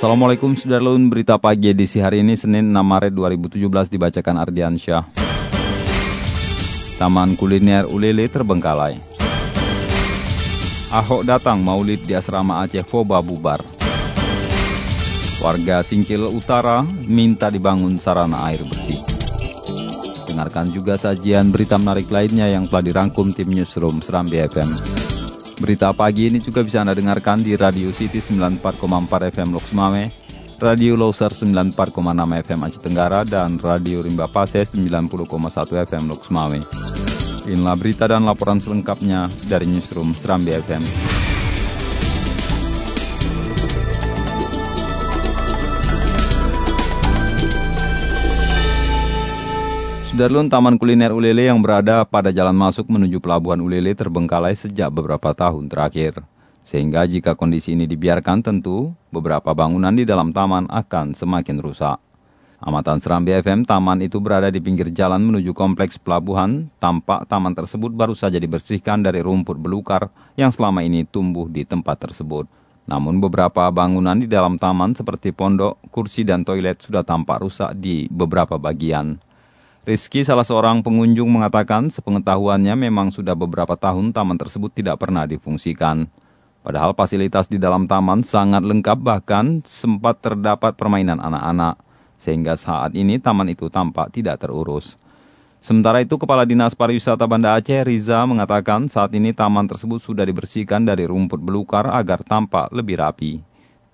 Assalamualaikum Sudarlun, berita pagi edisi hari ini Senin 6 Maret 2017 dibacakan Ardian Syah. Taman kuliner Ulele terbengkalai. Ahok datang maulid di asrama Aceh Foba bubar. Warga Singkil Utara minta dibangun sarana air bersih. Dengarkan juga sajian berita menarik lainnya yang telah dirangkum tim Newsroom Serambi FM. Berita pagi ini juga bisa Anda dengarkan di Radio City 94,4 FM Lok Mame, Radio Loser 94,6 FM Aceh Tenggara, dan Radio Rimba Pase 90,1 FM Lok Mame. Inilah berita dan laporan selengkapnya dari Newsroom Serambi FM. Sudarlun Taman Kuliner Ulele yang berada pada jalan masuk menuju Pelabuhan Ulele terbengkalai sejak beberapa tahun terakhir. Sehingga jika kondisi ini dibiarkan tentu beberapa bangunan di dalam taman akan semakin rusak. Amatan Serambi FM, taman itu berada di pinggir jalan menuju kompleks pelabuhan. Tampak taman tersebut baru saja dibersihkan dari rumput belukar yang selama ini tumbuh di tempat tersebut. Namun beberapa bangunan di dalam taman seperti pondok, kursi, dan toilet sudah tampak rusak di beberapa bagian. Rizky, salah seorang pengunjung mengatakan sepengetahuannya memang sudah beberapa tahun taman tersebut tidak pernah difungsikan. Padahal fasilitas di dalam taman sangat lengkap bahkan sempat terdapat permainan anak-anak. Sehingga saat ini taman itu tampak tidak terurus. Sementara itu, Kepala Dinas Pariwisata Banda Aceh, Riza, mengatakan saat ini taman tersebut sudah dibersihkan dari rumput belukar agar tampak lebih rapi.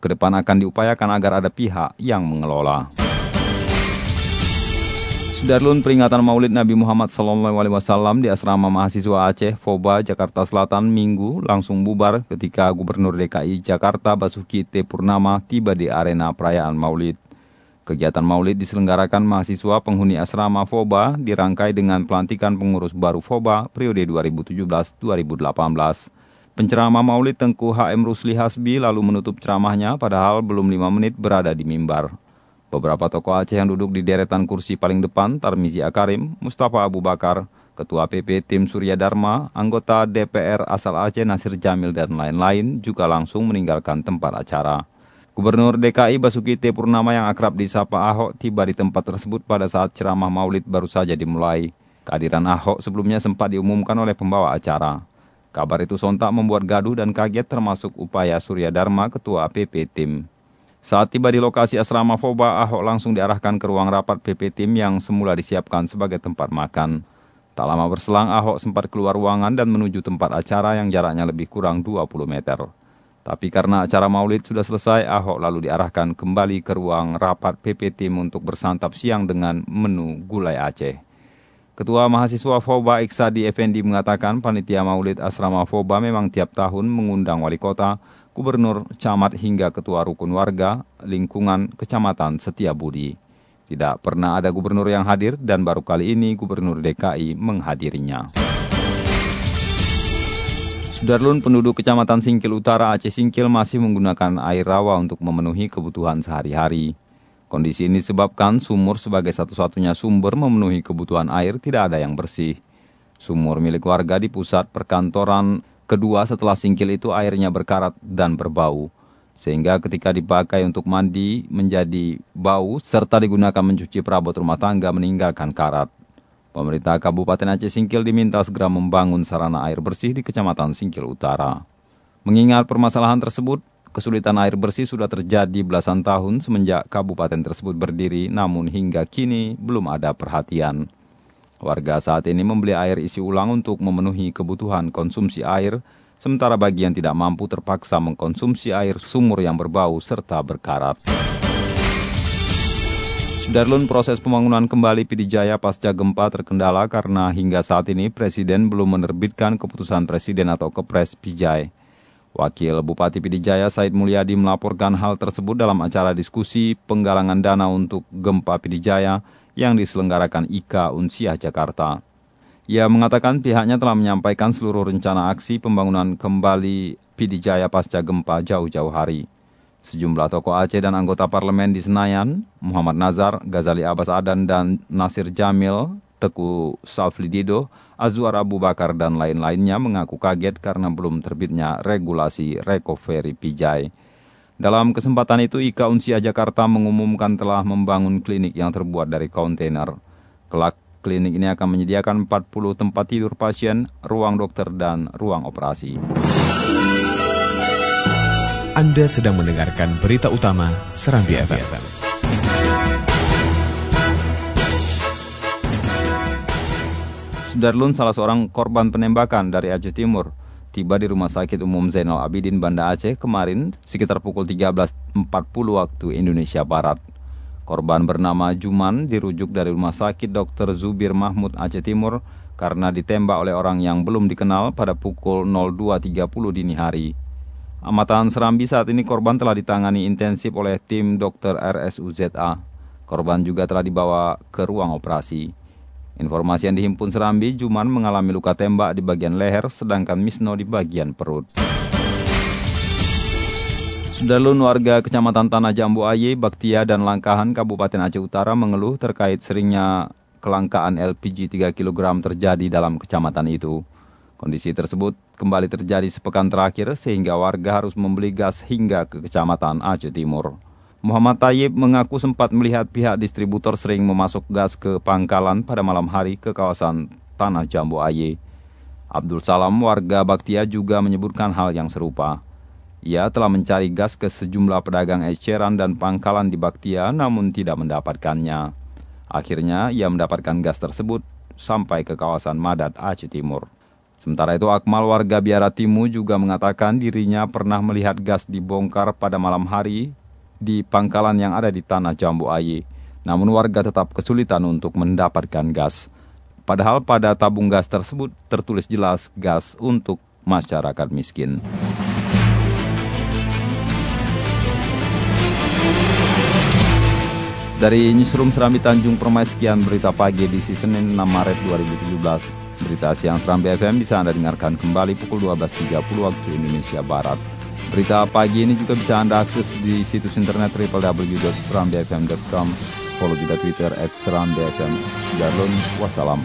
Ke depan akan diupayakan agar ada pihak yang mengelola. Sudarlun peringatan Maulid Nabi Muhammad SAW di asrama mahasiswa Aceh, Foba, Jakarta Selatan, Minggu langsung bubar ketika Gubernur DKI Jakarta Basuki T. Purnama tiba di arena perayaan Maulid. Kegiatan Maulid diselenggarakan mahasiswa penghuni asrama Foba dirangkai dengan pelantikan pengurus baru Foba periode 2017-2018. Penceramah Maulid Tengku HM Rusli Hasbi lalu menutup ceramahnya padahal belum lima menit berada di mimbar. Beberapa tokoh Aceh yang duduk di deretan kursi paling depan, Tarmizi Akarim, Mustafa Abu Bakar, Ketua PP Tim Surya Dharma, anggota DPR asal Aceh Nasir Jamil dan lain-lain juga langsung meninggalkan tempat acara. Gubernur DKI Basuki T. Purnama yang akrab disapa Ahok tiba di tempat tersebut pada saat ceramah maulid baru saja dimulai. Kehadiran Ahok sebelumnya sempat diumumkan oleh pembawa acara. Kabar itu sontak membuat gaduh dan kaget termasuk upaya Surya Dharma Ketua PP Tim. Saat tiba di lokasi asrama Foba, Ahok langsung diarahkan ke ruang rapat PP Tim yang semula disiapkan sebagai tempat makan. Tak lama berselang, Ahok sempat keluar ruangan dan menuju tempat acara yang jaraknya lebih kurang 20 meter. Tapi karena acara maulid sudah selesai, Ahok lalu diarahkan kembali ke ruang rapat PP Tim untuk bersantap siang dengan menu gulai Aceh. Ketua mahasiswa Foba Iksadi Effendi mengatakan panitia maulid asrama Foba memang tiap tahun mengundang wali kota, gubernur, camat hingga ketua rukun warga, lingkungan, kecamatan Setiabudi. Tidak pernah ada gubernur yang hadir dan baru kali ini gubernur DKI menghadirinya. Sudarlun penduduk kecamatan Singkil Utara Aceh Singkil masih menggunakan air rawa untuk memenuhi kebutuhan sehari-hari. Kondisi ini disebabkan sumur sebagai satu-satunya sumber memenuhi kebutuhan air tidak ada yang bersih. Sumur milik warga di pusat perkantoran Kedua, setelah singkil itu airnya berkarat dan berbau. Sehingga ketika dipakai untuk mandi menjadi bau serta digunakan mencuci perabot rumah tangga meninggalkan karat. Pemerintah Kabupaten Aceh Singkil diminta segera membangun sarana air bersih di Kecamatan Singkil Utara. Mengingat permasalahan tersebut, kesulitan air bersih sudah terjadi belasan tahun semenjak kabupaten tersebut berdiri, namun hingga kini belum ada perhatian. Warga saat ini membeli air isi ulang untuk memenuhi kebutuhan konsumsi air, sementara bagi yang tidak mampu terpaksa mengkonsumsi air sumur yang berbau serta berkarat. Darlun proses pembangunan kembali Pidijaya pasca gempa terkendala karena hingga saat ini Presiden belum menerbitkan keputusan Presiden atau Kepres Pijai. Wakil Bupati Pidijaya Said Mulyadi melaporkan hal tersebut dalam acara diskusi penggalangan dana untuk gempa Pidijaya yang diselenggarakan IKA Unsiah Jakarta. Ia mengatakan pihaknya telah menyampaikan seluruh rencana aksi pembangunan kembali Pidijaya pasca gempa jauh-jauh hari. Sejumlah tokoh Aceh dan anggota parlemen di Senayan, Muhammad Nazar, Ghazali Abbas Adan, dan Nasir Jamil, Teku Saflidido, Azwar Abu Bakar dan lain-lainnya mengaku kaget karena belum terbitnya regulasi recovery pijai. Dalam kesempatan itu, Ika Unsia Jakarta mengumumkan telah membangun klinik yang terbuat dari kontainer. Kelak, klinik ini akan menyediakan 40 tempat tidur pasien, ruang dokter, dan ruang operasi. Anda sedang mendengarkan berita utama Serambi FM. Sudarlun, salah seorang korban penembakan dari Aceh Timur, tiba di Rumah Sakit Umum Zainal Abidin Banda Aceh kemarin sekitar pukul 13.40 waktu Indonesia Barat. Korban bernama Juman dirujuk dari Rumah Sakit Dr. Zubir Mahmud Aceh Timur karena ditembak oleh orang yang belum dikenal pada pukul 02.30 dini hari. Amatan Serambi saat ini korban telah ditangani intensif oleh tim dokter RSUZA. Korban juga telah dibawa ke ruang operasi. Informasi yang dihimpun Serambi, Juman mengalami luka tembak di bagian leher, sedangkan Misno di bagian perut. Sudarlun warga Kecamatan Tanah Jambu Aye, Baktia, dan Langkahan, Kabupaten Aceh Utara mengeluh terkait seringnya kelangkaan LPG 3 kg terjadi dalam kecamatan itu. Kondisi tersebut kembali terjadi sepekan terakhir sehingga warga harus membeli gas hingga ke Kecamatan Aceh Timur. Muhammad Tayyib mengaku sempat melihat pihak distributor sering memasuk gas ke pangkalan pada malam hari ke kawasan Tanah Jambu Aye. Abdul Salam warga Baktia juga menyebutkan hal yang serupa. Ia telah mencari gas ke sejumlah pedagang eceran dan pangkalan di Baktia namun tidak mendapatkannya. Akhirnya ia mendapatkan gas tersebut sampai ke kawasan Madat Aceh Timur. Sementara itu Akmal warga Biara Timu juga mengatakan dirinya pernah melihat gas dibongkar pada malam hari di pangkalan yang ada di tanah Jambu Aye. Namun warga tetap kesulitan untuk mendapatkan gas. Padahal pada tabung gas tersebut tertulis jelas gas untuk masyarakat miskin. Dari Newsroom Serambi Tanjung Permai sekian berita pagi di Senin 6 Maret 2017. Berita siang Serambi FM bisa Anda dengarkan kembali pukul 12.30 waktu Indonesia Barat. Berita pagi ini juga bisa Anda akses di situs internet www.serambfm.com. Follow juga Twitter at serambfm. Darlun, wassalam.